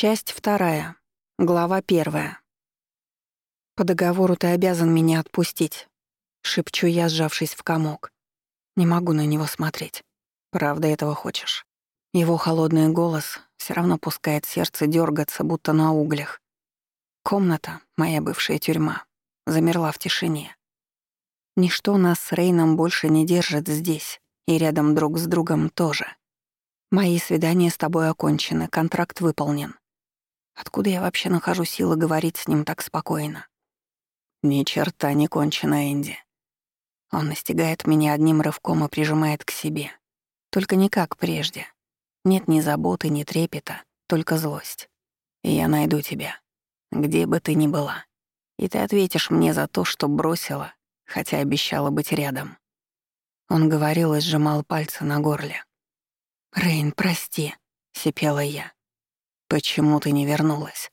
Часть вторая. Глава первая. «По договору ты обязан меня отпустить», — шепчу я, сжавшись в комок. Не могу на него смотреть. Правда этого хочешь? Его холодный голос все равно пускает сердце дергаться, будто на углях. Комната, моя бывшая тюрьма, замерла в тишине. Ничто нас с Рейном больше не держит здесь, и рядом друг с другом тоже. Мои свидания с тобой окончены, контракт выполнен. Откуда я вообще нахожу силы говорить с ним так спокойно? Ни черта не кончена, Энди. Он настигает меня одним рывком и прижимает к себе. Только не как прежде. Нет ни заботы, ни трепета, только злость. И я найду тебя, где бы ты ни была. И ты ответишь мне за то, что бросила, хотя обещала быть рядом. Он говорил и сжимал пальцы на горле. «Рейн, прости», — сипела я. «Почему ты не вернулась?»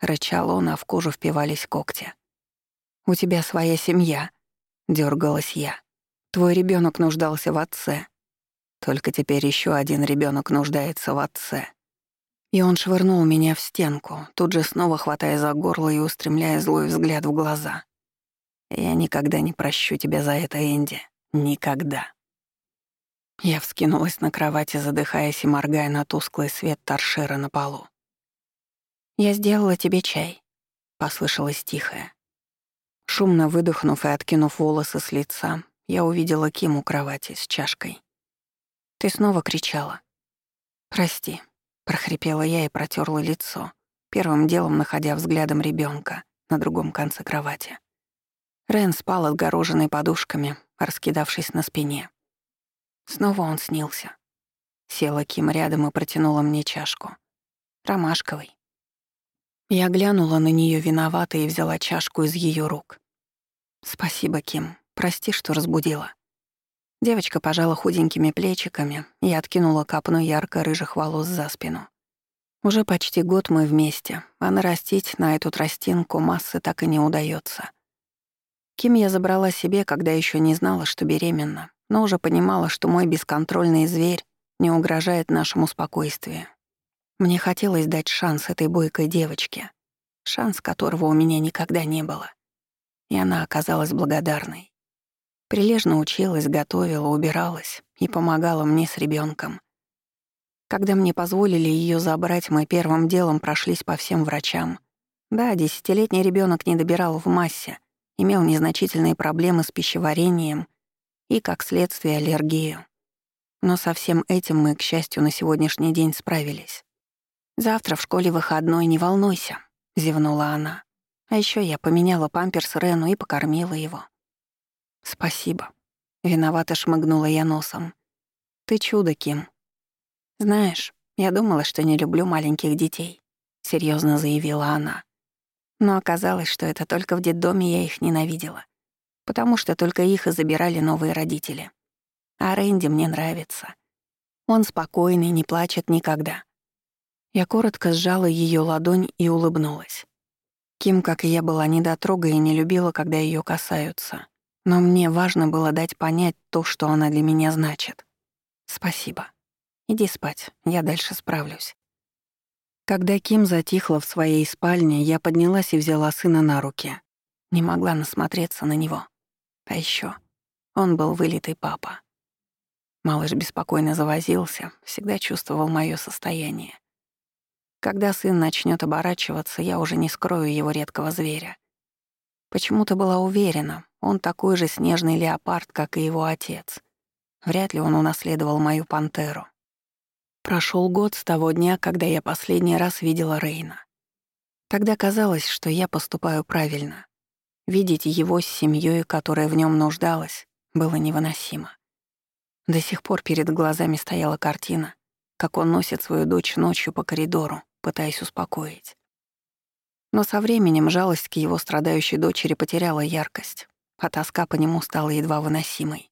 Рычал он, а в кожу впивались когти. «У тебя своя семья», — дергалась я. «Твой ребенок нуждался в отце. Только теперь еще один ребенок нуждается в отце». И он швырнул меня в стенку, тут же снова хватая за горло и устремляя злой взгляд в глаза. «Я никогда не прощу тебя за это, Энди. Никогда». Я вскинулась на кровати, задыхаясь и моргая на тусклый свет торшера на полу. «Я сделала тебе чай», — послышалось тихое. Шумно выдохнув и откинув волосы с лица, я увидела Ким у кровати с чашкой. «Ты снова кричала». «Прости», — прохрипела я и протерла лицо, первым делом находя взглядом ребенка на другом конце кровати. Рен спал отгороженный подушками, раскидавшись на спине. Снова он снился. Села Ким рядом и протянула мне чашку. Ромашковый. Я глянула на нее виновато и взяла чашку из ее рук. «Спасибо, Ким. Прости, что разбудила». Девочка пожала худенькими плечиками и откинула копну ярко-рыжих волос за спину. Уже почти год мы вместе, а нарастить на эту тростинку массы так и не удается. Ким я забрала себе, когда еще не знала, что беременна, но уже понимала, что мой бесконтрольный зверь не угрожает нашему спокойствию. Мне хотелось дать шанс этой бойкой девочке, шанс которого у меня никогда не было. И она оказалась благодарной. Прилежно училась, готовила, убиралась и помогала мне с ребенком. Когда мне позволили ее забрать, мы первым делом прошлись по всем врачам. Да, десятилетний ребенок не добирал в массе, имел незначительные проблемы с пищеварением — и, как следствие, аллергию. Но со всем этим мы, к счастью, на сегодняшний день справились. «Завтра в школе выходной, не волнуйся», — зевнула она. А еще я поменяла памперс Рену и покормила его. «Спасибо», — виновато шмыгнула я носом. «Ты чудо, Ким». «Знаешь, я думала, что не люблю маленьких детей», — серьезно заявила она. Но оказалось, что это только в детдоме я их ненавидела потому что только их и забирали новые родители. А Рэнди мне нравится. Он спокойный, не плачет никогда. Я коротко сжала ее ладонь и улыбнулась. Ким, как и я, была недотрога и не любила, когда ее касаются. Но мне важно было дать понять то, что она для меня значит. Спасибо. Иди спать, я дальше справлюсь. Когда Ким затихла в своей спальне, я поднялась и взяла сына на руки. Не могла насмотреться на него. А еще он был вылитый папа. Малыш беспокойно завозился, всегда чувствовал мое состояние. Когда сын начнет оборачиваться, я уже не скрою его редкого зверя. Почему-то была уверена, он такой же снежный леопард, как и его отец. Вряд ли он унаследовал мою пантеру. Прошел год с того дня, когда я последний раз видела Рейна. Тогда казалось, что я поступаю правильно. Видеть его с семьей, которая в нем нуждалась, было невыносимо. До сих пор перед глазами стояла картина, как он носит свою дочь ночью по коридору, пытаясь успокоить. Но со временем жалость к его страдающей дочери потеряла яркость, а тоска по нему стала едва выносимой.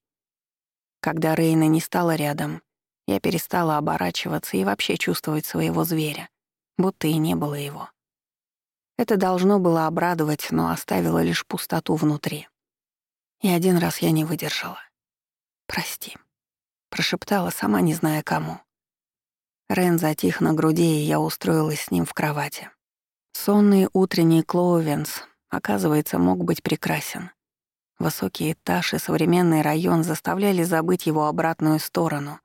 Когда Рейна не стала рядом, я перестала оборачиваться и вообще чувствовать своего зверя, будто и не было его. Это должно было обрадовать, но оставило лишь пустоту внутри. И один раз я не выдержала. «Прости», — прошептала, сама не зная кому. Рен затих на груди, и я устроилась с ним в кровати. Сонный утренний Клоувенс, оказывается, мог быть прекрасен. Высокий этаж и современный район заставляли забыть его обратную сторону,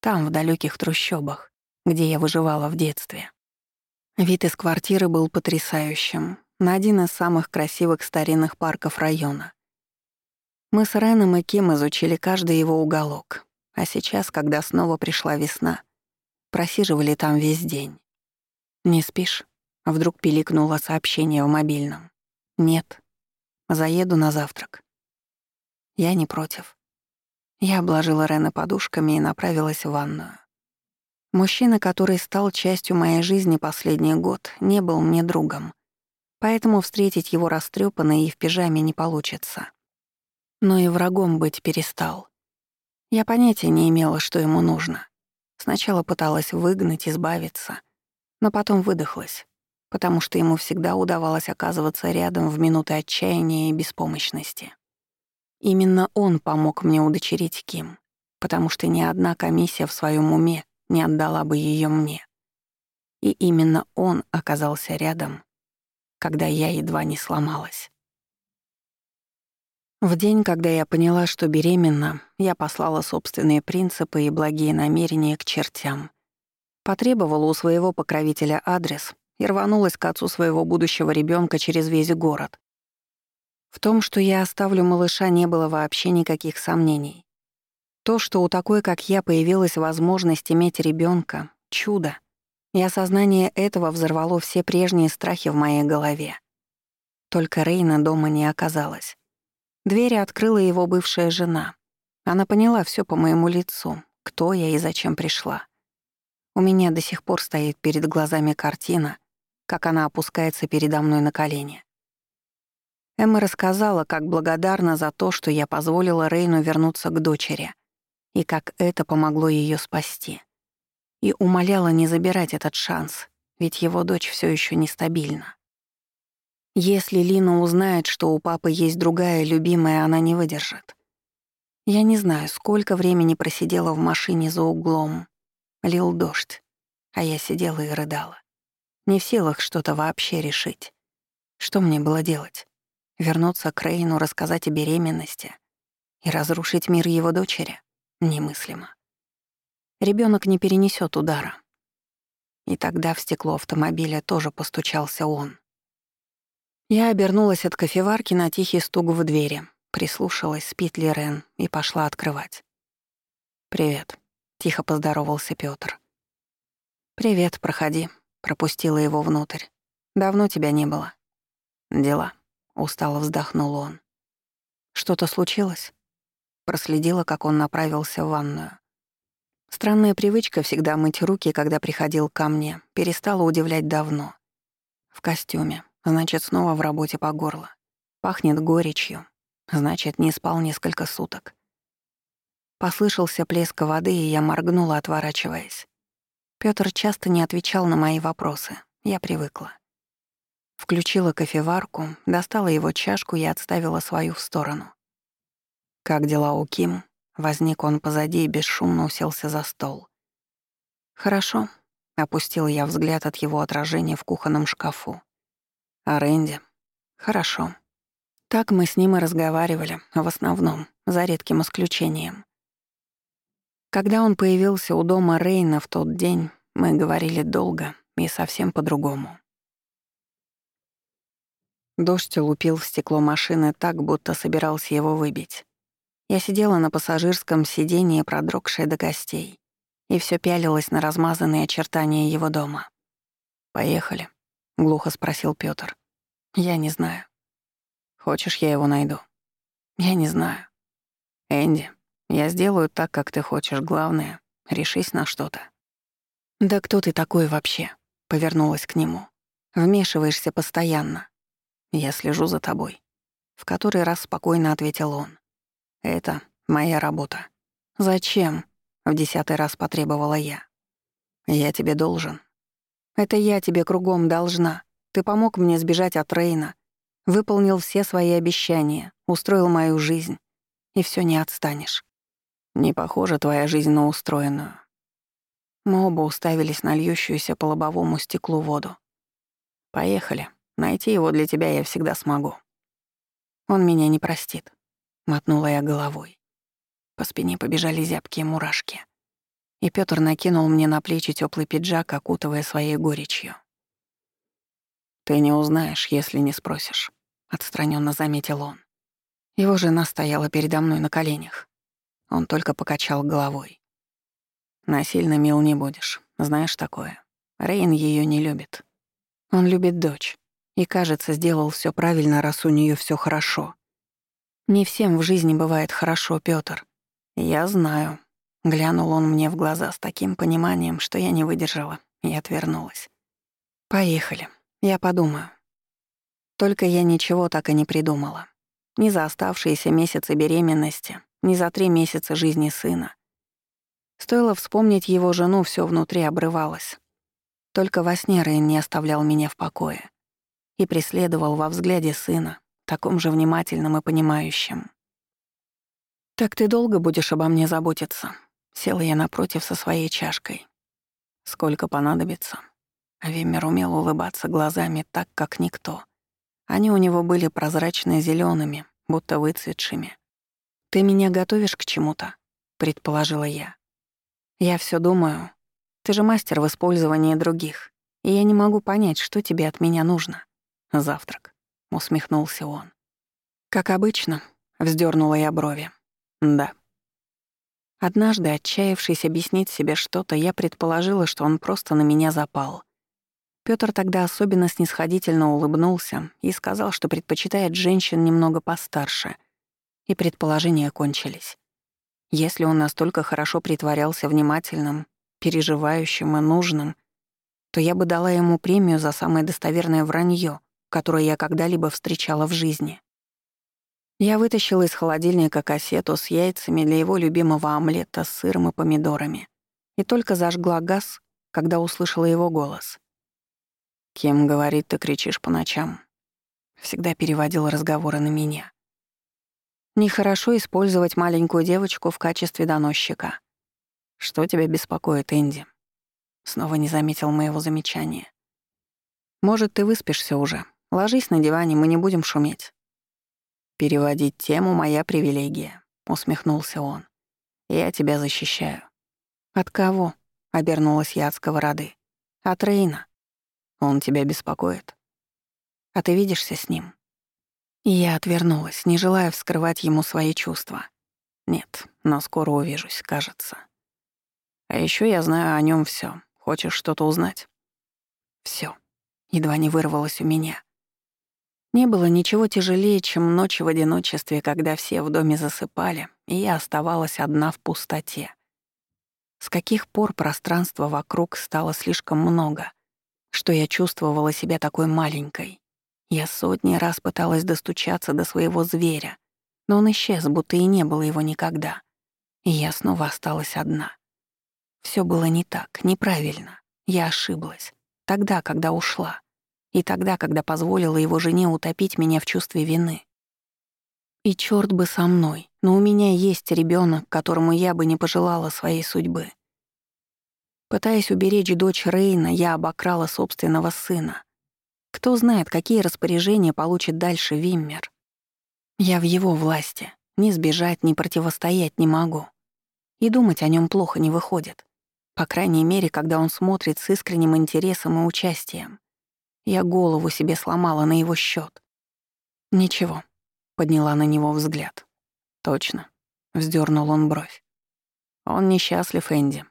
там, в далеких трущобах, где я выживала в детстве. Вид из квартиры был потрясающим, на один из самых красивых старинных парков района. Мы с Реном и Ким изучили каждый его уголок, а сейчас, когда снова пришла весна, просиживали там весь день. «Не спишь?» — вдруг пиликнуло сообщение в мобильном. «Нет. Заеду на завтрак». Я не против. Я обложила Рена подушками и направилась в ванную. Мужчина, который стал частью моей жизни последний год, не был мне другом, поэтому встретить его растрепанной и в пижаме не получится но и врагом быть перестал. Я понятия не имела, что ему нужно. Сначала пыталась выгнать, избавиться, но потом выдохлась, потому что ему всегда удавалось оказываться рядом в минуты отчаяния и беспомощности. Именно он помог мне удочерить Ким, потому что ни одна комиссия в своем уме не отдала бы ее мне. И именно он оказался рядом, когда я едва не сломалась. В день, когда я поняла, что беременна, я послала собственные принципы и благие намерения к чертям. Потребовала у своего покровителя адрес и рванулась к отцу своего будущего ребенка через весь город. В том, что я оставлю малыша, не было вообще никаких сомнений. То, что у такой, как я, появилась возможность иметь ребенка, чудо. И осознание этого взорвало все прежние страхи в моей голове. Только Рейна дома не оказалась. Двери открыла его бывшая жена. Она поняла все по моему лицу, кто я и зачем пришла. У меня до сих пор стоит перед глазами картина, как она опускается передо мной на колени. Эмма рассказала, как благодарна за то, что я позволила Рейну вернуться к дочери, и как это помогло ее спасти. И умоляла не забирать этот шанс, ведь его дочь все еще нестабильна. Если Лина узнает, что у папы есть другая любимая, она не выдержит. Я не знаю, сколько времени просидела в машине за углом. Лил дождь, а я сидела и рыдала. Не в силах что-то вообще решить. Что мне было делать? Вернуться к Рейну, рассказать о беременности и разрушить мир его дочери? Немыслимо. Ребенок не перенесет удара. И тогда в стекло автомобиля тоже постучался он. Я обернулась от кофеварки на тихий стук в двери, прислушалась, спит ли Рен, и пошла открывать. «Привет», — тихо поздоровался Пётр. «Привет, проходи», — пропустила его внутрь. «Давно тебя не было». «Дела», — устало вздохнул он. «Что-то случилось?» Проследила, как он направился в ванную. Странная привычка всегда мыть руки, когда приходил ко мне, перестала удивлять давно. В костюме, Значит, снова в работе по горло. Пахнет горечью. Значит, не спал несколько суток. Послышался плеск воды, и я моргнула, отворачиваясь. Пётр часто не отвечал на мои вопросы. Я привыкла. Включила кофеварку, достала его чашку и отставила свою в сторону. «Как дела у Ким?» Возник он позади и бесшумно уселся за стол. «Хорошо», — опустил я взгляд от его отражения в кухонном шкафу. А Рэнди? Хорошо. Так мы с ним и разговаривали, в основном, за редким исключением. Когда он появился у дома Рейна в тот день, мы говорили долго и совсем по-другому. Дождь лупил в стекло машины так, будто собирался его выбить. Я сидела на пассажирском сиденье, продрогшая до костей, и все пялилось на размазанные очертания его дома. «Поехали», — глухо спросил Пётр. «Я не знаю. Хочешь, я его найду?» «Я не знаю». «Энди, я сделаю так, как ты хочешь. Главное, решись на что-то». «Да кто ты такой вообще?» — повернулась к нему. «Вмешиваешься постоянно. Я слежу за тобой». В который раз спокойно ответил он. «Это моя работа». «Зачем?» — в десятый раз потребовала я. «Я тебе должен. Это я тебе кругом должна. Ты помог мне сбежать от Рейна, выполнил все свои обещания, устроил мою жизнь. И все не отстанешь. Не похожа твоя жизнь на устроенную. Мы оба уставились на льющуюся по лобовому стеклу воду. «Поехали. Найти его для тебя я всегда смогу». «Он меня не простит», — мотнула я головой. По спине побежали зябкие мурашки. И Пётр накинул мне на плечи теплый пиджак, окутывая своей горечью. «Ты не узнаешь, если не спросишь», — отстраненно заметил он. Его жена стояла передо мной на коленях. Он только покачал головой. Насильно мил не будешь, знаешь такое. Рейн ее не любит. Он любит дочь. И, кажется, сделал все правильно, раз у нее все хорошо. Не всем в жизни бывает хорошо, Пётр. Я знаю. Глянул он мне в глаза с таким пониманием, что я не выдержала и отвернулась. Поехали. Я подумаю. Только я ничего так и не придумала. Ни за оставшиеся месяцы беременности, ни за три месяца жизни сына. Стоило вспомнить его жену, все внутри обрывалось. Только во сне Рейн не оставлял меня в покое и преследовал во взгляде сына, таком же внимательном и понимающем. «Так ты долго будешь обо мне заботиться?» Села я напротив со своей чашкой. «Сколько понадобится?» Виммер умел улыбаться глазами так, как никто. Они у него были прозрачно зелеными будто выцветшими. «Ты меня готовишь к чему-то?» — предположила я. Я все думаю. Ты же мастер в использовании других, и я не могу понять, что тебе от меня нужно. Завтрак, усмехнулся он. Как обычно, вздернула я брови. Да. Однажды, отчаявшись объяснить себе что-то, я предположила, что он просто на меня запал. Пётр тогда особенно снисходительно улыбнулся и сказал, что предпочитает женщин немного постарше, и предположения кончились. Если он настолько хорошо притворялся внимательным, переживающим и нужным, то я бы дала ему премию за самое достоверное вранье, которое я когда-либо встречала в жизни. Я вытащила из холодильника кассету с яйцами для его любимого омлета с сыром и помидорами и только зажгла газ, когда услышала его голос. «Кем, говорит, ты кричишь по ночам?» Всегда переводил разговоры на меня. Нехорошо использовать маленькую девочку в качестве доносчика. Что тебя беспокоит, Энди? Снова не заметил моего замечания. Может, ты выспишься уже. Ложись на диване, мы не будем шуметь. Переводить тему — моя привилегия, усмехнулся он. Я тебя защищаю. От кого? Обернулась я от сковороды. От Рейна. Он тебя беспокоит. А ты видишься с ним? Я отвернулась, не желая вскрывать ему свои чувства. Нет, но скоро увижусь, кажется. А еще я знаю о нем все. Хочешь что-то узнать? Все. Едва не вырвалось у меня. Не было ничего тяжелее, чем ночь в одиночестве, когда все в доме засыпали, и я оставалась одна в пустоте. С каких пор пространства вокруг стало слишком много, что я чувствовала себя такой маленькой. Я сотни раз пыталась достучаться до своего зверя, но он исчез, будто и не было его никогда. И я снова осталась одна. Все было не так, неправильно. Я ошиблась. Тогда, когда ушла. И тогда, когда позволила его жене утопить меня в чувстве вины. И черт бы со мной, но у меня есть ребенок, которому я бы не пожелала своей судьбы. Пытаясь уберечь дочь Рейна, я обокрала собственного сына. Кто знает, какие распоряжения получит дальше Виммер. Я в его власти. Ни сбежать, ни противостоять не могу. И думать о нем плохо не выходит. По крайней мере, когда он смотрит с искренним интересом и участием. Я голову себе сломала на его счет. «Ничего», — подняла на него взгляд. «Точно», — вздернул он бровь. «Он несчастлив, Энди.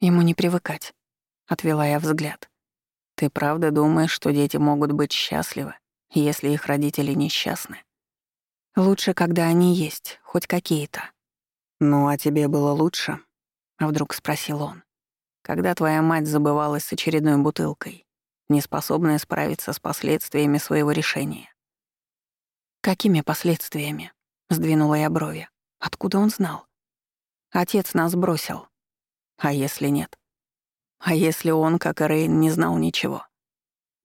Ему не привыкать», — отвела я взгляд. Ты правда думаешь, что дети могут быть счастливы, если их родители несчастны? Лучше, когда они есть, хоть какие-то. Ну, а тебе было лучше? Вдруг спросил он. Когда твоя мать забывалась с очередной бутылкой, неспособная справиться с последствиями своего решения. Какими последствиями? Сдвинула я брови. Откуда он знал? Отец нас бросил. А если нет? А если он, как и Рейн, не знал ничего?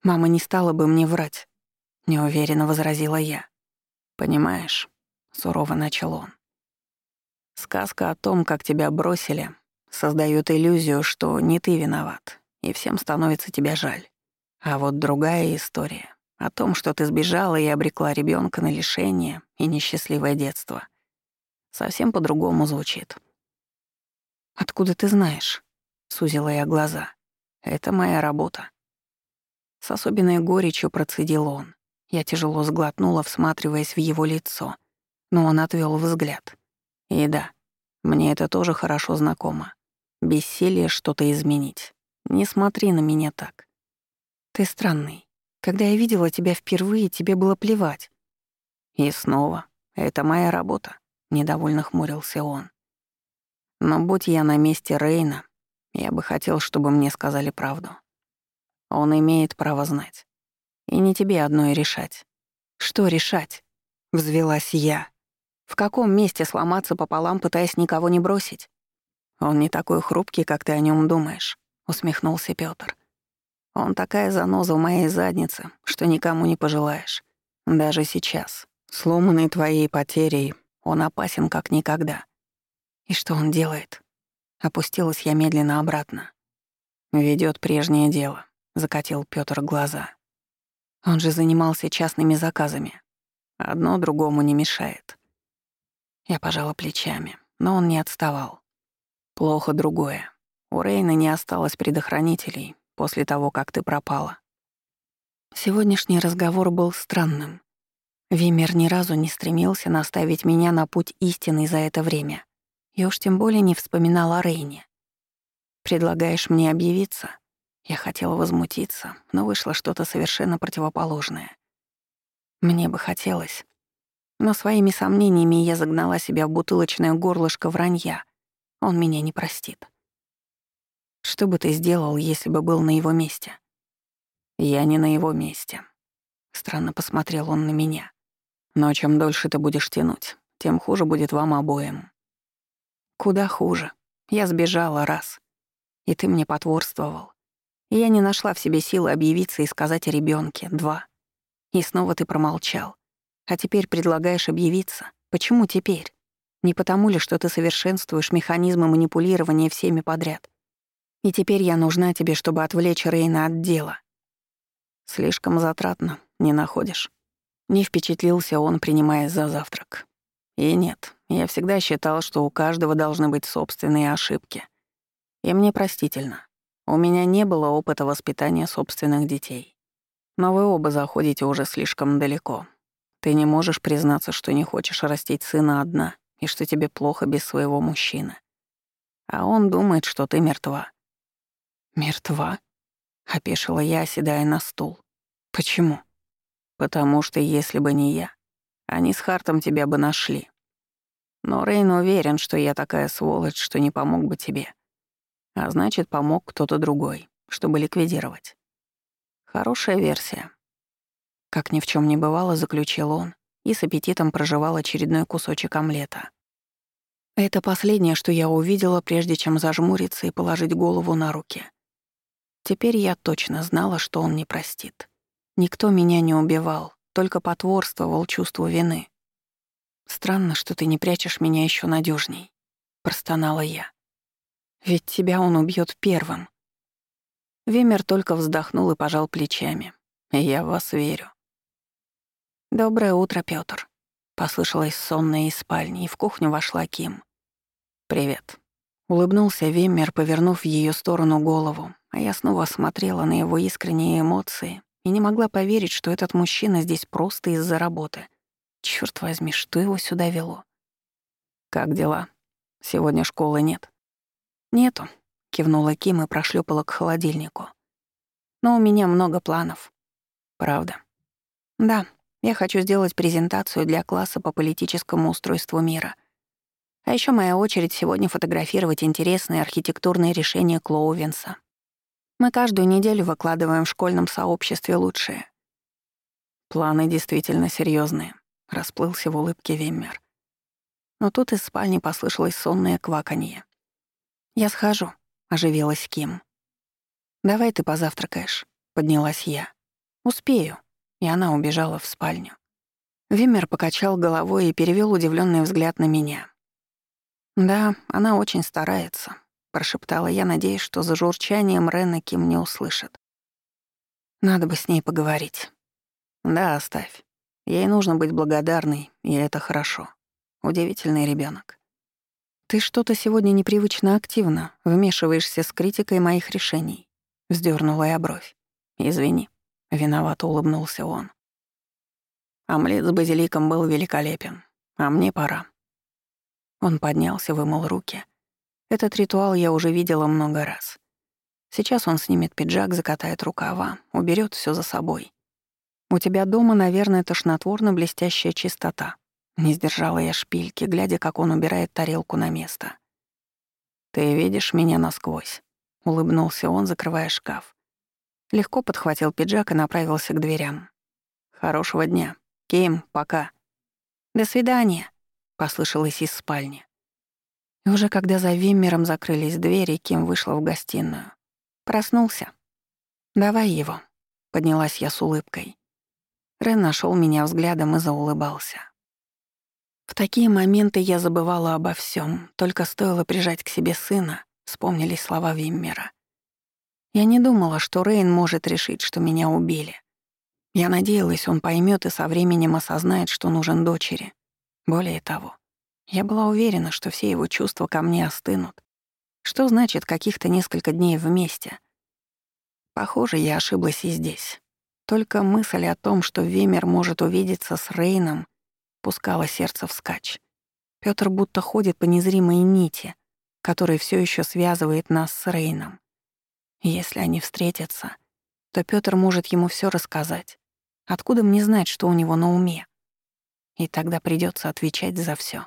Мама не стала бы мне врать, неуверенно возразила я. Понимаешь, сурово начал он. Сказка о том, как тебя бросили, Создает иллюзию, что не ты виноват, и всем становится тебя жаль. А вот другая история о том, что ты сбежала и обрекла ребенка на лишение и несчастливое детство, совсем по-другому звучит. «Откуда ты знаешь?» — сузила я глаза. «Это моя работа». С особенной горечью процедил он. Я тяжело сглотнула, всматриваясь в его лицо, но он отвел взгляд. И да, мне это тоже хорошо знакомо. Бессилие что-то изменить. Не смотри на меня так. Ты странный. Когда я видела тебя впервые, тебе было плевать. И снова, это моя работа, недовольно хмурился он. Но будь я на месте Рейна, я бы хотел, чтобы мне сказали правду. Он имеет право знать. И не тебе одной решать. Что решать? Взвелась я. В каком месте сломаться пополам, пытаясь никого не бросить? Он не такой хрупкий, как ты о нем думаешь, усмехнулся Пётр. Он такая заноза в моей заднице, что никому не пожелаешь. Даже сейчас, сломанный твоей потерей, он опасен как никогда. И что он делает? Опустилась я медленно обратно. Ведет прежнее дело, закатил Пётр глаза. Он же занимался частными заказами. Одно другому не мешает. Я пожала плечами, но он не отставал. Плохо другое. У Рейна не осталось предохранителей, после того, как ты пропала. Сегодняшний разговор был странным. Вимер ни разу не стремился наставить меня на путь истины за это время. И уж тем более не вспоминал о Рейне. «Предлагаешь мне объявиться?» Я хотела возмутиться, но вышло что-то совершенно противоположное. Мне бы хотелось. Но своими сомнениями я загнала себя в бутылочное горлышко вранья. Он меня не простит. Что бы ты сделал, если бы был на его месте? Я не на его месте. Странно посмотрел он на меня. Но чем дольше ты будешь тянуть, тем хуже будет вам обоим. Куда хуже. Я сбежала раз. И ты мне потворствовал. Я не нашла в себе силы объявиться и сказать о ребенке. Два. И снова ты промолчал. А теперь предлагаешь объявиться. Почему теперь? Не потому ли, что ты совершенствуешь механизмы манипулирования всеми подряд? И теперь я нужна тебе, чтобы отвлечь Рейна от дела. Слишком затратно, не находишь? Не впечатлился он, принимаясь за завтрак. И нет, я всегда считал, что у каждого должны быть собственные ошибки. И мне простительно. У меня не было опыта воспитания собственных детей. Но вы оба заходите уже слишком далеко. Ты не можешь признаться, что не хочешь растить сына одна и что тебе плохо без своего мужчины. А он думает, что ты мертва. «Мертва?» — опешила я, оседая на стул. «Почему?» «Потому что если бы не я, они с Хартом тебя бы нашли. Но Рейн уверен, что я такая сволочь, что не помог бы тебе. А значит, помог кто-то другой, чтобы ликвидировать. Хорошая версия». Как ни в чем не бывало, заключил он и с аппетитом проживал очередной кусочек омлета. Это последнее, что я увидела, прежде чем зажмуриться и положить голову на руки. Теперь я точно знала, что он не простит. Никто меня не убивал, только потворствовал чувству вины. «Странно, что ты не прячешь меня еще надежней, простонала я. «Ведь тебя он убьет первым». Вимер только вздохнул и пожал плечами. «Я вас верю». «Доброе утро, Пётр», — послышалось сонное из спальни, и в кухню вошла Ким. «Привет», — улыбнулся Виммер, повернув в её сторону голову, а я снова смотрела на его искренние эмоции и не могла поверить, что этот мужчина здесь просто из-за работы. Чёрт возьми, что его сюда вело? «Как дела? Сегодня школы нет?» «Нету», — кивнула Ким и прошлепала к холодильнику. «Но у меня много планов». «Правда?» «Да, я хочу сделать презентацию для класса по политическому устройству мира. А ещё моя очередь сегодня фотографировать интересные архитектурные решения Клоувенса. Мы каждую неделю выкладываем в школьном сообществе лучшие. Планы действительно серьезные, расплылся в улыбке Виммер. Но тут из спальни послышалось сонное кваканье. «Я схожу», — оживилась Ким. «Давай ты позавтракаешь», — поднялась я. «Успею», и она убежала в спальню. Виммер покачал головой и перевел удивленный взгляд на меня. «Да, она очень старается, — прошептала я, надеясь, что за журчанием Рена Ким не услышит. «Надо бы с ней поговорить». «Да, оставь. Ей нужно быть благодарной, и это хорошо. Удивительный ребенок. «Ты что-то сегодня непривычно активно вмешиваешься с критикой моих решений», — вздернула я бровь. «Извини», — виновато улыбнулся он. Омлет с базиликом был великолепен, а мне пора. Он поднялся, вымыл руки. Этот ритуал я уже видела много раз. Сейчас он снимет пиджак, закатает рукава, уберет все за собой. У тебя дома, наверное, тошнотворно блестящая чистота. Не сдержала я шпильки, глядя, как он убирает тарелку на место. «Ты видишь меня насквозь», — улыбнулся он, закрывая шкаф. Легко подхватил пиджак и направился к дверям. «Хорошего дня. Ким, пока». «До свидания», — послышалось из спальни. И уже когда за Виммером закрылись двери, Ким вышла в гостиную. Проснулся. «Давай его», — поднялась я с улыбкой. Рен нашел меня взглядом и заулыбался. В такие моменты я забывала обо всем, только стоило прижать к себе сына, вспомнились слова Виммера. Я не думала, что Рейн может решить, что меня убили. Я надеялась, он поймет и со временем осознает, что нужен дочери. Более того, я была уверена, что все его чувства ко мне остынут. Что значит каких-то несколько дней вместе? Похоже, я ошиблась и здесь. Только мысль о том, что Вемер может увидеться с Рейном, пускала сердце вскачь. Пётр будто ходит по незримой нити, которая все еще связывает нас с Рейном. Если они встретятся, то Пётр может ему все рассказать. Откуда мне знать, что у него на уме? И тогда придется отвечать за все.